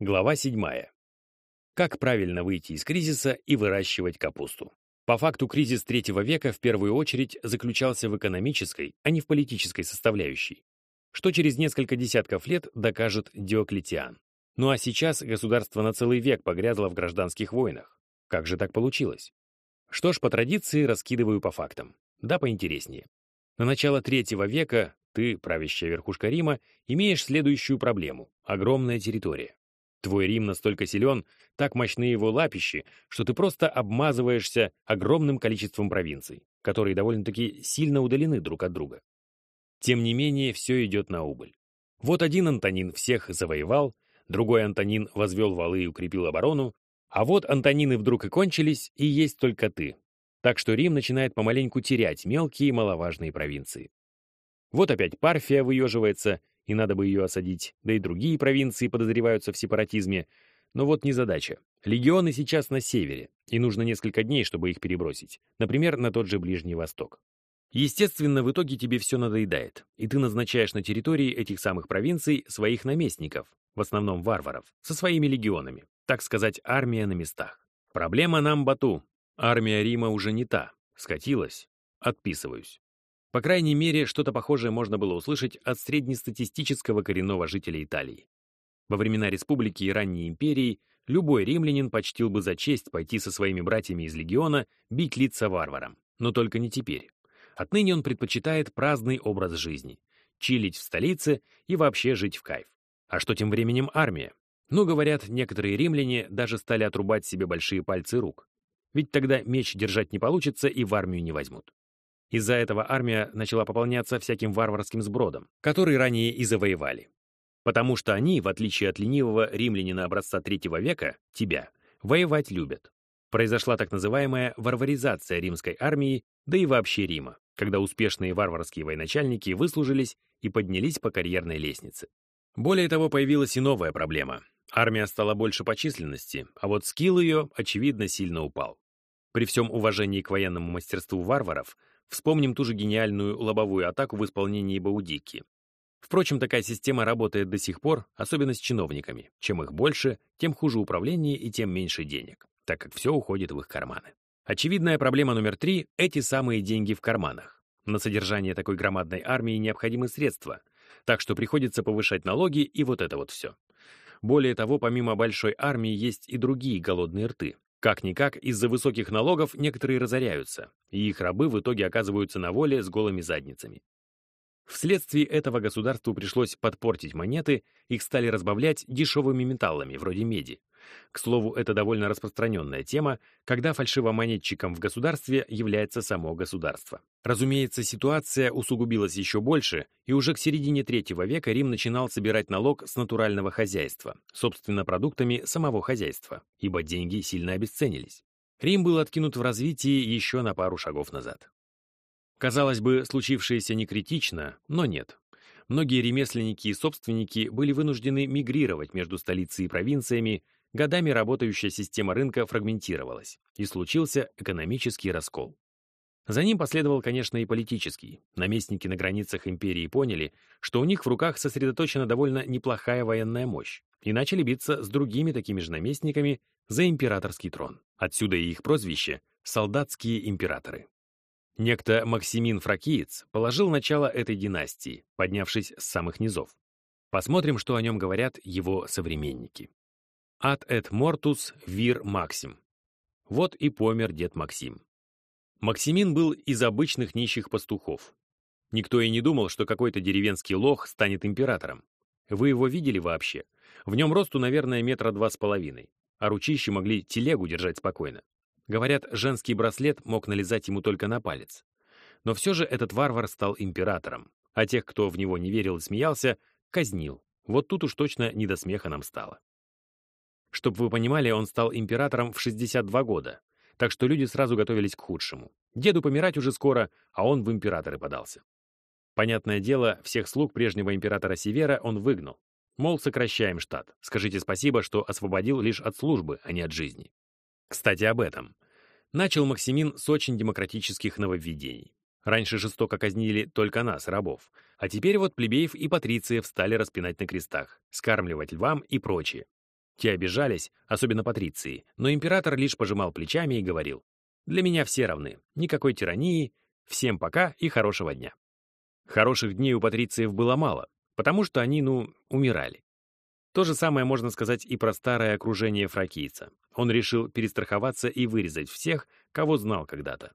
Глава 7. Как правильно выйти из кризиса и выращивать капусту? По факту кризис третьего века в первую очередь заключался в экономической, а не в политической составляющей, что через несколько десятков лет докажет Диоклетиан. Ну а сейчас государство на целый век погрязло в гражданских войнах. Как же так получилось? Что ж, по традиции раскидываю по фактам. Да, поинтереснее. На начало третьего века ты, правящая верхушка Рима, имеешь следующую проблему — огромная территория. Твой Рим настолько силен, так мощны его лапищи, что ты просто обмазываешься огромным количеством провинций, которые довольно-таки сильно удалены друг от друга. Тем не менее, все идет на убыль. Вот один Антонин всех завоевал, другой Антонин возвел валы и укрепил оборону, а вот Антонины вдруг и кончились, и есть только ты. Так что Рим начинает помаленьку терять мелкие маловажные провинции. Вот опять Парфия выеживается, и надо бы ее осадить, да и другие провинции подозреваются в сепаратизме. Но вот не задача. Легионы сейчас на севере, и нужно несколько дней, чтобы их перебросить. Например, на тот же Ближний Восток. Естественно, в итоге тебе все надоедает, и ты назначаешь на территории этих самых провинций своих наместников, в основном варваров, со своими легионами, так сказать, армия на местах. Проблема нам, Бату. Армия Рима уже не та, скатилась. Отписываюсь. По крайней мере, что-то похожее можно было услышать от среднестатистического коренного жителя Италии. Во времена республики и ранней империи любой римлянин почтил бы за честь пойти со своими братьями из легиона бить лица варварам. Но только не теперь. Отныне он предпочитает праздный образ жизни, чилить в столице и вообще жить в кайф. А что тем временем армия? Ну, говорят, некоторые римляне даже стали отрубать себе большие пальцы рук. Ведь тогда меч держать не получится и в армию не возьмут. Из-за этого армия начала пополняться всяким варварским сбродом, который ранее и завоевали. Потому что они, в отличие от ленивого римлянина образца третьего века, тебя, воевать любят. Произошла так называемая варваризация римской армии, да и вообще Рима, когда успешные варварские военачальники выслужились и поднялись по карьерной лестнице. Более того, появилась и новая проблема. Армия стала больше по численности, а вот скилл ее, очевидно, сильно упал. При всем уважении к военному мастерству варваров, Вспомним ту же гениальную лобовую атаку в исполнении Баудики. Впрочем, такая система работает до сих пор, особенно с чиновниками. Чем их больше, тем хуже управление и тем меньше денег, так как все уходит в их карманы. Очевидная проблема номер три — эти самые деньги в карманах. На содержание такой громадной армии необходимы средства, так что приходится повышать налоги и вот это вот все. Более того, помимо большой армии есть и другие голодные рты, как-никак, из-за высоких налогов некоторые разоряются, и их рабы в итоге оказываются на воле с голыми задницами. Вследствие этого государству пришлось подпортить монеты, их стали разбавлять дешевыми металлами, вроде меди. К слову, это довольно распространенная тема, когда фальшивомонетчиком в государстве является само государство. Разумеется, ситуация усугубилась еще больше, и уже к середине третьего века Рим начинал собирать налог с натурального хозяйства, собственно, продуктами самого хозяйства, ибо деньги сильно обесценились. Рим был откинут в развитии еще на пару шагов назад. Казалось бы, случившееся не критично, но нет. Многие ремесленники и собственники были вынуждены мигрировать между столицей и провинциями, годами работающая система рынка фрагментировалась, и случился экономический раскол. За ним последовал, конечно, и политический. Наместники на границах империи поняли, что у них в руках сосредоточена довольно неплохая военная мощь, и начали биться с другими такими же наместниками за императорский трон. Отсюда и их прозвище «солдатские императоры». Некто Максимин Фракиец положил начало этой династии, поднявшись с самых низов. Посмотрим, что о нем говорят его современники. Ad et mortus vir Максим. Вот и помер дед Максим. Максимин был из обычных нищих пастухов. Никто и не думал, что какой-то деревенский лох станет императором. Вы его видели вообще? В нем росту, наверное, метра два с половиной, а ручищи могли телегу держать спокойно. Говорят, женский браслет мог налезать ему только на палец. Но все же этот варвар стал императором, а тех, кто в него не верил и смеялся, казнил. Вот тут уж точно не до смеха нам стало. Чтобы вы понимали, он стал императором в 62 года, так что люди сразу готовились к худшему. Деду помирать уже скоро, а он в императоры подался. Понятное дело, всех слуг прежнего императора Севера он выгнал. Мол, сокращаем штат. Скажите спасибо, что освободил лишь от службы, а не от жизни. Кстати, об этом. Начал Максимин с очень демократических нововведений. Раньше жестоко казнили только нас, рабов, а теперь вот плебеев и патрициев стали распинать на крестах, скармливать львам и прочее. Те обижались, особенно патриции, но император лишь пожимал плечами и говорил, «Для меня все равны, никакой тирании, всем пока и хорошего дня». Хороших дней у патрициев было мало, потому что они, ну, умирали. То же самое можно сказать и про старое окружение фракийца. Он решил перестраховаться и вырезать всех, кого знал когда-то.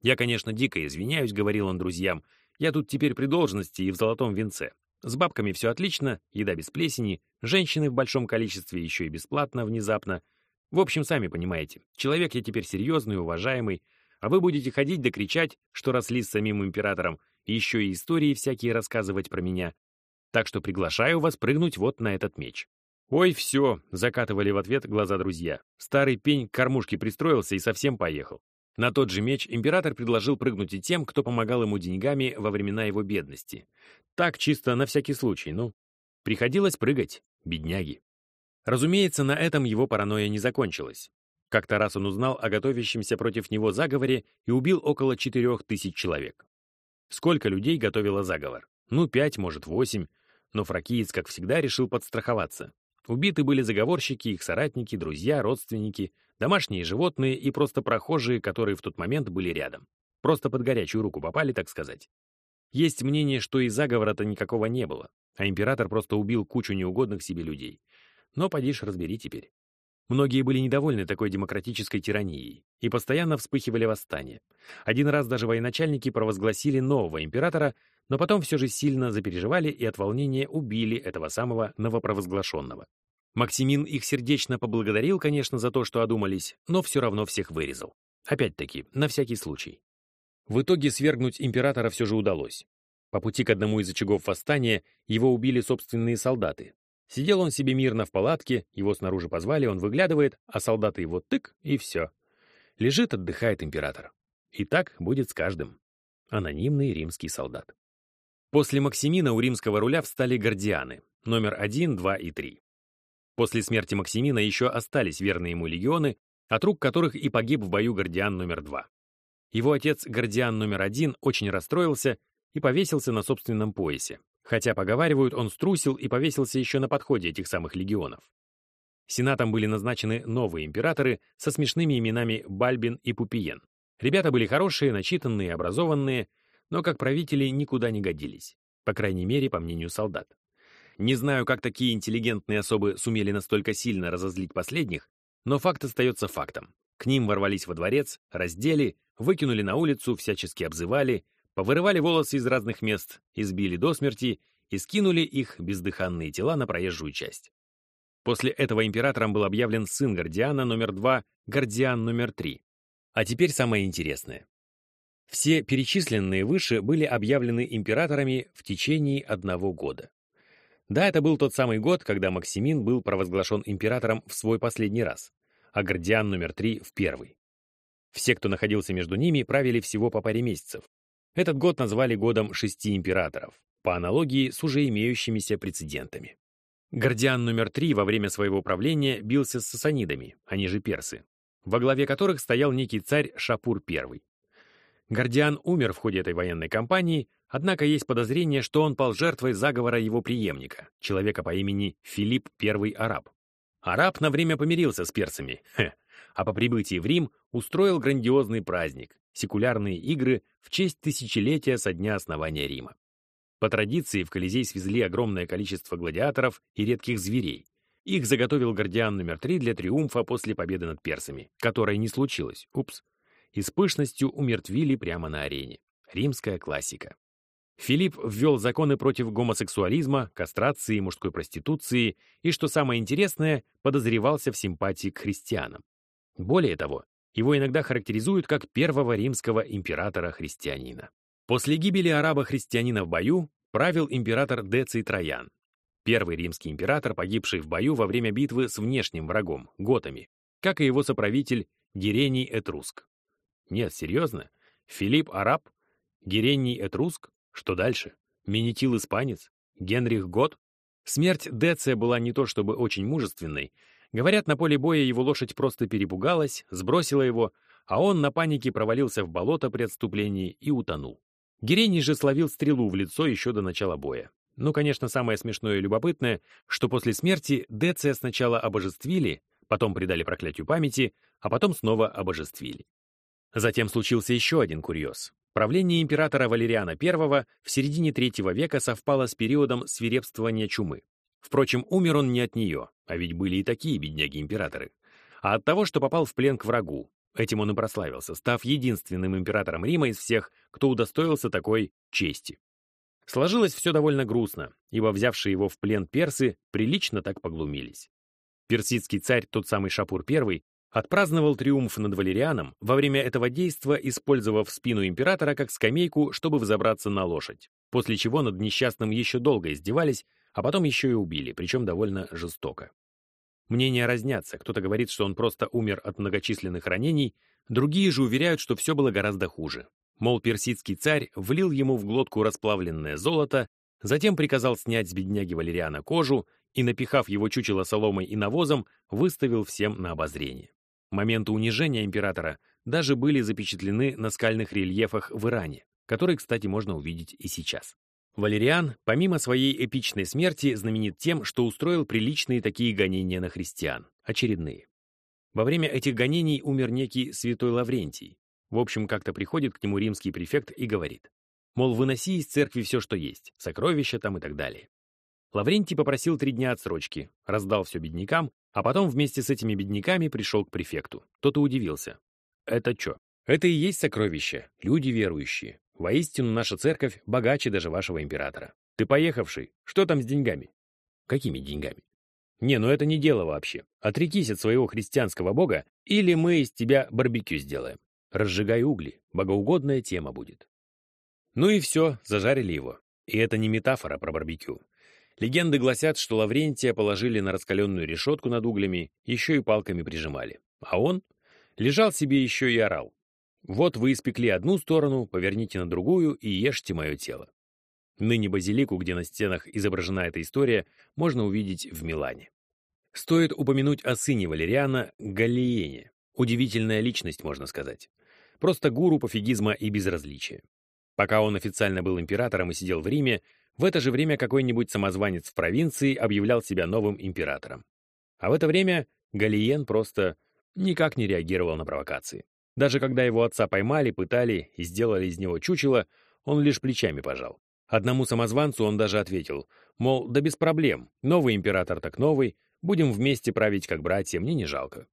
«Я, конечно, дико извиняюсь», — говорил он друзьям, «я тут теперь при должности и в золотом венце. С бабками все отлично, еда без плесени, женщины в большом количестве еще и бесплатно, внезапно. В общем, сами понимаете, человек я теперь серьезный, уважаемый, а вы будете ходить да кричать, что росли с самим императором, и еще и истории всякие рассказывать про меня. Так что приглашаю вас прыгнуть вот на этот меч». «Ой, все», — закатывали в ответ глаза друзья. Старый пень к кормушке пристроился и совсем поехал. На тот же меч император предложил прыгнуть и тем, кто помогал ему деньгами во времена его бедности. Так, чисто на всякий случай, ну. Приходилось прыгать, бедняги. Разумеется, на этом его паранойя не закончилась. Как-то раз он узнал о готовящемся против него заговоре и убил около четырех тысяч человек. Сколько людей готовило заговор? Ну, пять, может, восемь. Но фракиец, как всегда, решил подстраховаться. Убиты были заговорщики, их соратники, друзья, родственники, домашние животные и просто прохожие, которые в тот момент были рядом. Просто под горячую руку попали, так сказать. Есть мнение, что и заговора-то никакого не было, а император просто убил кучу неугодных себе людей. Но поди ж разбери теперь. Многие были недовольны такой демократической тиранией и постоянно вспыхивали восстания. Один раз даже военачальники провозгласили нового императора, но потом все же сильно запереживали и от волнения убили этого самого новопровозглашенного. Максимин их сердечно поблагодарил, конечно, за то, что одумались, но все равно всех вырезал. Опять-таки, на всякий случай. В итоге свергнуть императора все же удалось. По пути к одному из очагов восстания его убили собственные солдаты, Сидел он себе мирно в палатке, его снаружи позвали, он выглядывает, а солдаты его тык, и все. Лежит, отдыхает император. И так будет с каждым. Анонимный римский солдат. После Максимина у римского руля встали гардианы, номер 1, 2 и 3. После смерти Максимина еще остались верные ему легионы, от рук которых и погиб в бою гардиан номер 2. Его отец, гардиан номер 1, очень расстроился и повесился на собственном поясе, Хотя, поговаривают, он струсил и повесился еще на подходе этих самых легионов. Сенатом были назначены новые императоры со смешными именами Бальбин и Пупиен. Ребята были хорошие, начитанные, образованные, но как правители никуда не годились. По крайней мере, по мнению солдат. Не знаю, как такие интеллигентные особы сумели настолько сильно разозлить последних, но факт остается фактом. К ним ворвались во дворец, раздели, выкинули на улицу, всячески обзывали, повырывали волосы из разных мест, избили до смерти и скинули их бездыханные тела на проезжую часть. После этого императором был объявлен сын Гордиана номер два, Гордиан номер три. А теперь самое интересное. Все перечисленные выше были объявлены императорами в течение одного года. Да, это был тот самый год, когда Максимин был провозглашен императором в свой последний раз, а Гордиан номер три в первый. Все, кто находился между ними, правили всего по паре месяцев, этот год назвали годом шести императоров, по аналогии с уже имеющимися прецедентами. Гордиан номер три во время своего правления бился с сасанидами, они же персы, во главе которых стоял некий царь Шапур I. Гордиан умер в ходе этой военной кампании, однако есть подозрение, что он пал жертвой заговора его преемника, человека по имени Филипп I Араб. Араб на время помирился с персами, хе, а по прибытии в Рим устроил грандиозный праздник, секулярные игры в честь тысячелетия со дня основания Рима. По традиции в Колизей свезли огромное количество гладиаторов и редких зверей. Их заготовил Гордиан номер три для триумфа после победы над персами, которой не случилось, упс, и с пышностью умертвили прямо на арене. Римская классика. Филипп ввел законы против гомосексуализма, кастрации, мужской проституции и, что самое интересное, подозревался в симпатии к христианам. Более того, его иногда характеризуют как первого римского императора-христианина. После гибели араба-христианина в бою правил император Деций Троян, первый римский император, погибший в бою во время битвы с внешним врагом, готами, как и его соправитель Герений Этруск. Нет, серьезно? Филипп Араб? Герений Этруск? Что дальше? Менетил Испанец? Генрих Гот? Смерть Деция была не то чтобы очень мужественной, Говорят, на поле боя его лошадь просто перепугалась, сбросила его, а он на панике провалился в болото при отступлении и утонул. Герений же словил стрелу в лицо еще до начала боя. Ну, конечно, самое смешное и любопытное, что после смерти Деция сначала обожествили, потом придали проклятию памяти, а потом снова обожествили. Затем случился еще один курьез. Правление императора Валериана I в середине третьего века совпало с периодом свирепствования чумы. Впрочем, умер он не от нее, а ведь были и такие бедняги-императоры, а от того, что попал в плен к врагу. Этим он и прославился, став единственным императором Рима из всех, кто удостоился такой чести. Сложилось все довольно грустно, ибо взявшие его в плен персы прилично так поглумились. Персидский царь, тот самый Шапур I, отпраздновал триумф над Валерианом, во время этого действа использовав спину императора как скамейку, чтобы взобраться на лошадь, после чего над несчастным еще долго издевались, а потом еще и убили, причем довольно жестоко. Мнения разнятся, кто-то говорит, что он просто умер от многочисленных ранений, другие же уверяют, что все было гораздо хуже. Мол, персидский царь влил ему в глотку расплавленное золото, затем приказал снять с бедняги Валериана кожу и, напихав его чучело соломой и навозом, выставил всем на обозрение. Моменты унижения императора даже были запечатлены на скальных рельефах в Иране, которые, кстати, можно увидеть и сейчас. Валериан, помимо своей эпичной смерти, знаменит тем, что устроил приличные такие гонения на христиан, очередные. Во время этих гонений умер некий святой Лаврентий, в общем, как-то приходит к нему римский префект и говорит, мол, выноси из церкви все, что есть, сокровища там и так далее. Лаврентий попросил три дня отсрочки, раздал все беднякам, а потом вместе с этими бедняками пришел к префекту. Тот и удивился. Это что? Это и есть сокровища, люди верующие. Воистину, наша церковь богаче даже вашего императора. Ты поехавший, что там с деньгами? Какими деньгами? Не, ну это не дело вообще. Отрекись от своего христианского бога, или мы из тебя барбекю сделаем. Разжигай угли, богоугодная тема будет. Ну и все, зажарили его. И это не метафора про барбекю. Легенды гласят, что Лаврентия положили на раскаленную решетку над углями, еще и палками прижимали. А он лежал себе еще и орал. «Вот вы испекли одну сторону, поверните на другую и ешьте мое тело». Ныне базилику, где на стенах изображена эта история, можно увидеть в Милане. Стоит упомянуть о сыне Валериана Галлиене. Удивительная личность, можно сказать. Просто гуру пофигизма и безразличия. Пока он официально был императором и сидел в Риме, в это же время какой-нибудь самозванец в провинции объявлял себя новым императором. А в это время Галиен просто никак не реагировал на провокации. Даже когда его отца поймали, пытали и сделали из него чучело, он лишь плечами пожал. Одному самозванцу он даже ответил, мол, да без проблем, новый император так новый, будем вместе править как братья, мне не жалко.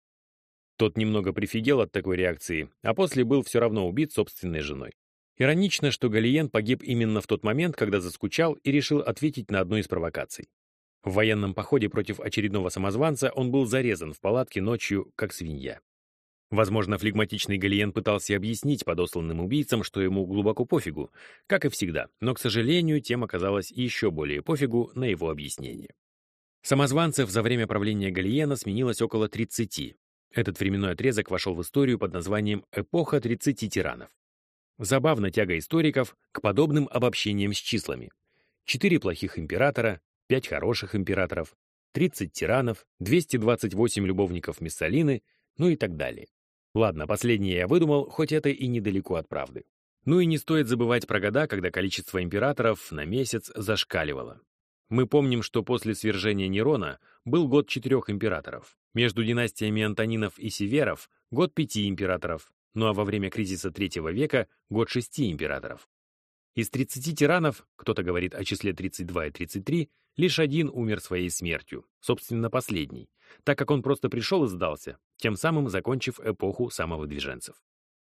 Тот немного прифигел от такой реакции, а после был все равно убит собственной женой. Иронично, что Галиен погиб именно в тот момент, когда заскучал и решил ответить на одну из провокаций. В военном походе против очередного самозванца он был зарезан в палатке ночью, как свинья. Возможно, флегматичный Галиен пытался объяснить подосланным убийцам, что ему глубоко пофигу, как и всегда, но, к сожалению, тем оказалось еще более пофигу на его объяснение. Самозванцев за время правления Галиена сменилось около 30, этот временной отрезок вошел в историю под названием «Эпоха 30 тиранов». Забавно тяга историков к подобным обобщениям с числами. Четыре плохих императора, пять хороших императоров, 30 тиранов, 228 любовников Миссалины, ну и так далее. Ладно, последнее я выдумал, хоть это и недалеко от правды. Ну и не стоит забывать про года, когда количество императоров на месяц зашкаливало. Мы помним, что после свержения Нерона был год четырех императоров. Между династиями Антонинов и Северов — год пяти императоров, ну а во время кризиса третьего века — год шести императоров. Из 30 тиранов, кто-то говорит о числе 32 и 33, лишь один умер своей смертью, собственно, последний, так как он просто пришел и сдался, тем самым закончив эпоху самовыдвиженцев.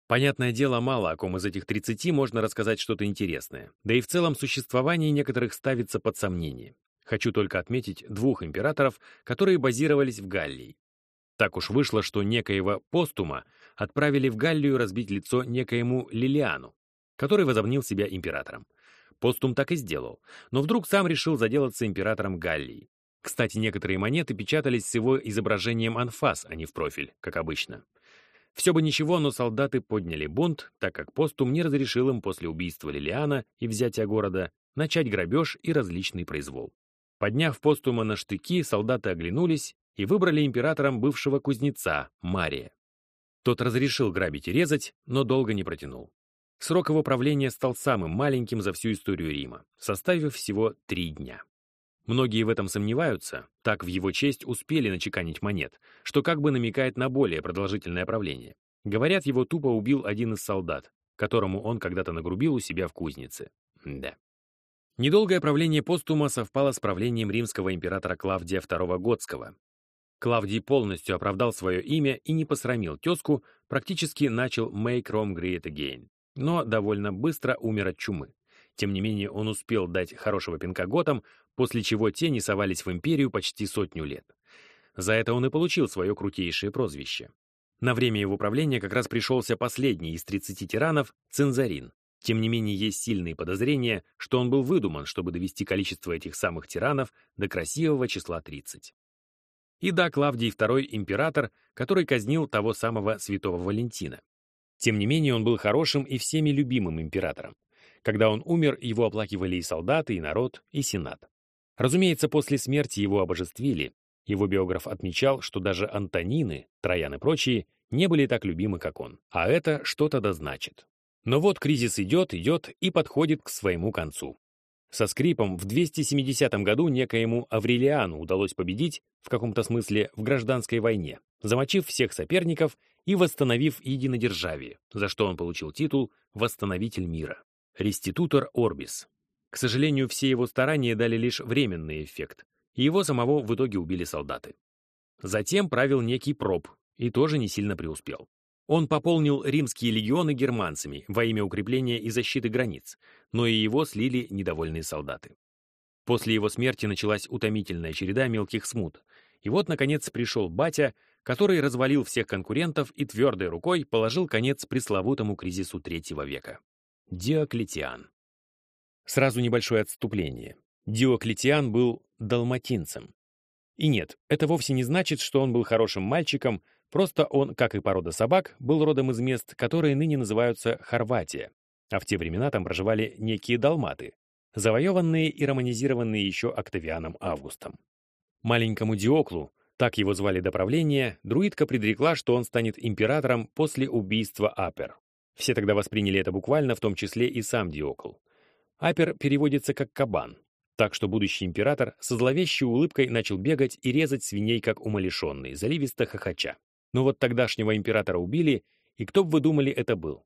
Понятное дело, мало о ком из этих 30 можно рассказать что-то интересное, да и в целом существование некоторых ставится под сомнение. Хочу только отметить двух императоров, которые базировались в Галлии. Так уж вышло, что некоего Постума отправили в Галлию разбить лицо некоему Лилиану, который возомнил себя императором. Постум так и сделал, но вдруг сам решил заделаться императором Галлии. Кстати, некоторые монеты печатались с его изображением анфас, а не в профиль, как обычно. Все бы ничего, но солдаты подняли бунт, так как постум не разрешил им после убийства Лилиана и взятия города начать грабеж и различный произвол. Подняв постума на штыки, солдаты оглянулись и выбрали императором бывшего кузнеца Мария. Тот разрешил грабить и резать, но долго не протянул. Срок его правления стал самым маленьким за всю историю Рима, составив всего три дня. Многие в этом сомневаются, так в его честь успели начеканить монет, что как бы намекает на более продолжительное правление. Говорят, его тупо убил один из солдат, которому он когда-то нагрубил у себя в кузнице. Да. Недолгое правление Постума совпало с правлением римского императора Клавдия II Готского. Клавдий полностью оправдал свое имя и не посрамил тезку, практически начал «make Rome great again», но довольно быстро умер от чумы. Тем не менее, он успел дать хорошего пинка готам, после чего те не совались в империю почти сотню лет. За это он и получил свое крутейшее прозвище. На время его правления как раз пришелся последний из 30 тиранов — Цензарин, тем не менее, есть сильные подозрения, что он был выдуман, чтобы довести количество этих самых тиранов до красивого числа 30. И да, Клавдий II — император, который казнил того самого святого Валентина. Тем не менее, он был хорошим и всеми любимым императором. Когда он умер, его оплакивали и солдаты, и народ, и сенат. Разумеется, после смерти его обожествили. Его биограф отмечал, что даже Антонины, Троян и прочие не были так любимы, как он. А это что-то да значит. Но вот кризис идет, идет и подходит к своему концу. Со скрипом в 270 году некоему Аврелиану удалось победить, в каком-то смысле, в гражданской войне, замочив всех соперников и восстановив единодержавие, за что он получил титул «Восстановитель мира» — «Реститутор Орбис». К сожалению, все его старания дали лишь временный эффект, и его самого в итоге убили солдаты. Затем правил некий Проб и тоже не сильно преуспел. Он пополнил римские легионы германцами во имя укрепления и защиты границ, но и его слили недовольные солдаты. После его смерти началась утомительная череда мелких смут, и вот, наконец, пришел батя, который развалил всех конкурентов и твердой рукой положил конец пресловутому кризису третьего века. Диоклетиан. Сразу небольшое отступление. Диоклетиан был далматинцем. И нет, это вовсе не значит, что он был хорошим мальчиком, Просто он, как и порода собак, был родом из мест, которые ныне называются Хорватия, а в те времена там проживали некие далматы, завоеванные и романизированные еще Октавианом Августом. Маленькому Диоклу, так его звали до правления, друидка предрекла, что он станет императором после убийства Апер. Все тогда восприняли это буквально, в том числе и сам Диокл. Апер переводится как «кабан», так что будущий император со зловещей улыбкой начал бегать и резать свиней, как умалишенный, заливисто хохоча. Но вот тогдашнего императора убили, и кто бы вы думали, это был?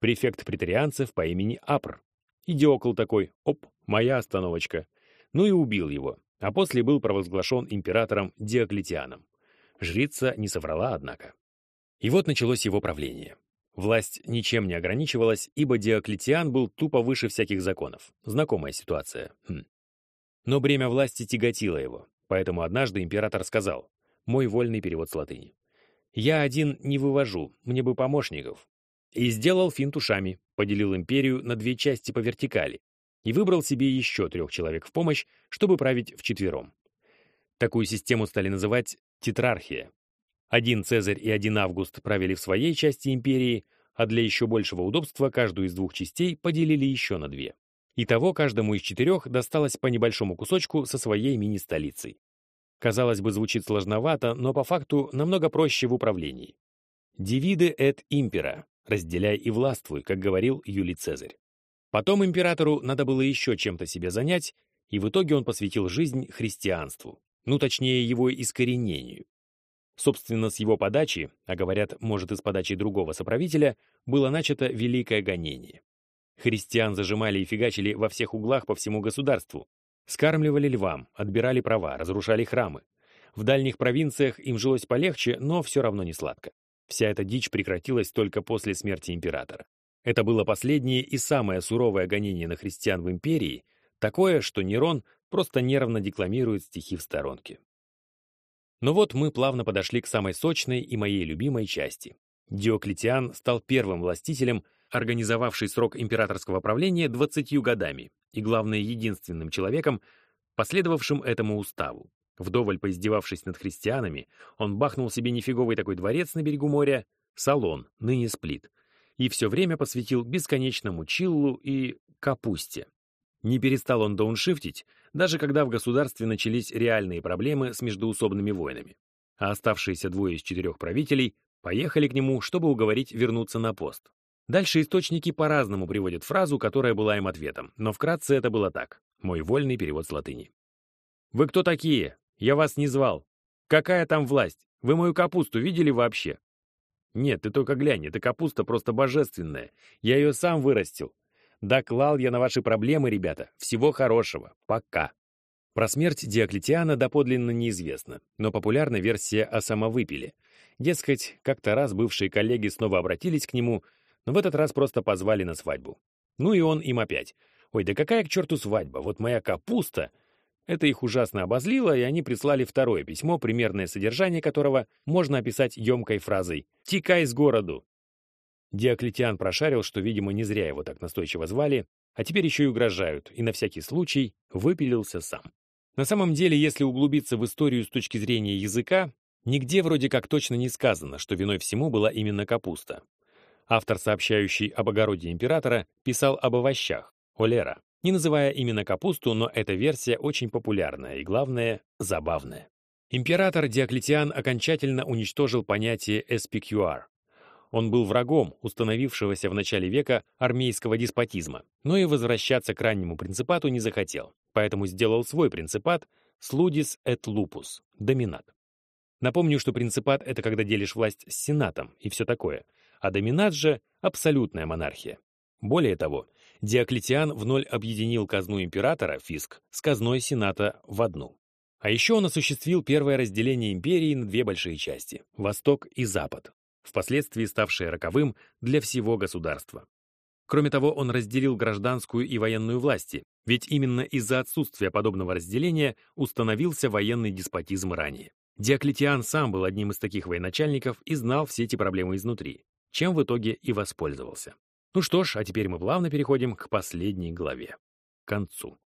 Префект претарианцев по имени Апр. Идиокл такой, оп, моя остановочка. Ну и убил его, а после был провозглашен императором Диоклетианом. Жрица не соврала, однако. И вот началось его правление. Власть ничем не ограничивалась, ибо Диоклетиан был тупо выше всяких законов. Знакомая ситуация. Хм. Но бремя власти тяготило его, поэтому однажды император сказал, мой вольный перевод с латыни. Я один не вывожу, мне бы помощников. И сделал финт ушами, поделил империю на две части по вертикали и выбрал себе еще трех человек в помощь, чтобы править вчетвером. Такую систему стали называть тетрархия. Один Цезарь и один Август правили в своей части империи, а для еще большего удобства каждую из двух частей поделили еще на две. Итого каждому из четырех досталось по небольшому кусочку со своей мини-столицей. Казалось бы, звучит сложновато, но по факту намного проще в управлении. «Divide et impera» — «разделяй и властвуй», как говорил Юлий Цезарь. Потом императору надо было еще чем-то себе занять, и в итоге он посвятил жизнь христианству, ну точнее его искоренению. Собственно, с его подачи, а говорят, может, и с подачи другого соправителя, было начато великое гонение. Христиан зажимали и фигачили во всех углах по всему государству, Скармливали львам, отбирали права, разрушали храмы. В дальних провинциях им жилось полегче, но все равно не сладко. Вся эта дичь прекратилась только после смерти императора. Это было последнее и самое суровое гонение на христиан в империи, такое, что Нерон просто нервно декламирует стихи в сторонке. Но вот мы плавно подошли к самой сочной и моей любимой части. Диоклетиан стал первым властителем, организовавший срок императорского правления 20 годами, и, главное, единственным человеком, последовавшим этому уставу. Вдоволь поиздевавшись над христианами, он бахнул себе нифиговый такой дворец на берегу моря, салон, ныне сплит, и все время посвятил бесконечному чиллу и капусте. Не перестал он дауншифтить, даже когда в государстве начались реальные проблемы с междуусобными войнами. А оставшиеся двое из четырех правителей поехали к нему, чтобы уговорить вернуться на пост. Дальше источники по-разному приводят фразу, которая была им ответом, но вкратце это было так. Мой вольный перевод с латыни. «Вы кто такие? Я вас не звал. Какая там власть? Вы мою капусту видели вообще?» «Нет, ты только глянь, эта капуста просто божественная. Я ее сам вырастил. Доклал я на ваши проблемы, ребята. Всего хорошего. Пока». Про смерть Диоклетиана доподлинно неизвестно, но популярна версия о самовыпиле. Дескать, как-то раз бывшие коллеги снова обратились к нему — в этот раз просто позвали на свадьбу. Ну и он им опять. Ой, да какая к черту свадьба? Вот моя капуста. Это их ужасно обозлило, и они прислали второе письмо, примерное содержание которого можно описать емкой фразой «Тикай с городу». Диоклетиан прошарил, что, видимо, не зря его так настойчиво звали, а теперь еще и угрожают, и на всякий случай выпилился сам. На самом деле, если углубиться в историю с точки зрения языка, нигде вроде как точно не сказано, что виной всему была именно капуста. Автор, сообщающий об огороде императора, писал об овощах, олера, не называя именно капусту, но эта версия очень популярная и, главное, забавная. Император Диоклетиан окончательно уничтожил понятие SPQR. Он был врагом установившегося в начале века армейского деспотизма, но и возвращаться к раннему принципату не захотел, поэтому сделал свой принципат «Sludis et lupus» — доминат. Напомню, что принципат — это когда делишь власть с сенатом и все такое — а доминат же — абсолютная монархия. Более того, Диоклетиан в ноль объединил казну императора, фиск, с казной сената в одну. А еще он осуществил первое разделение империи на две большие части — Восток и Запад, впоследствии ставшее роковым для всего государства. Кроме того, он разделил гражданскую и военную власти, ведь именно из-за отсутствия подобного разделения установился военный деспотизм ранее. Диоклетиан сам был одним из таких военачальников и знал все эти проблемы изнутри чем в итоге и воспользовался. Ну что ж, а теперь мы плавно переходим к последней главе, к концу.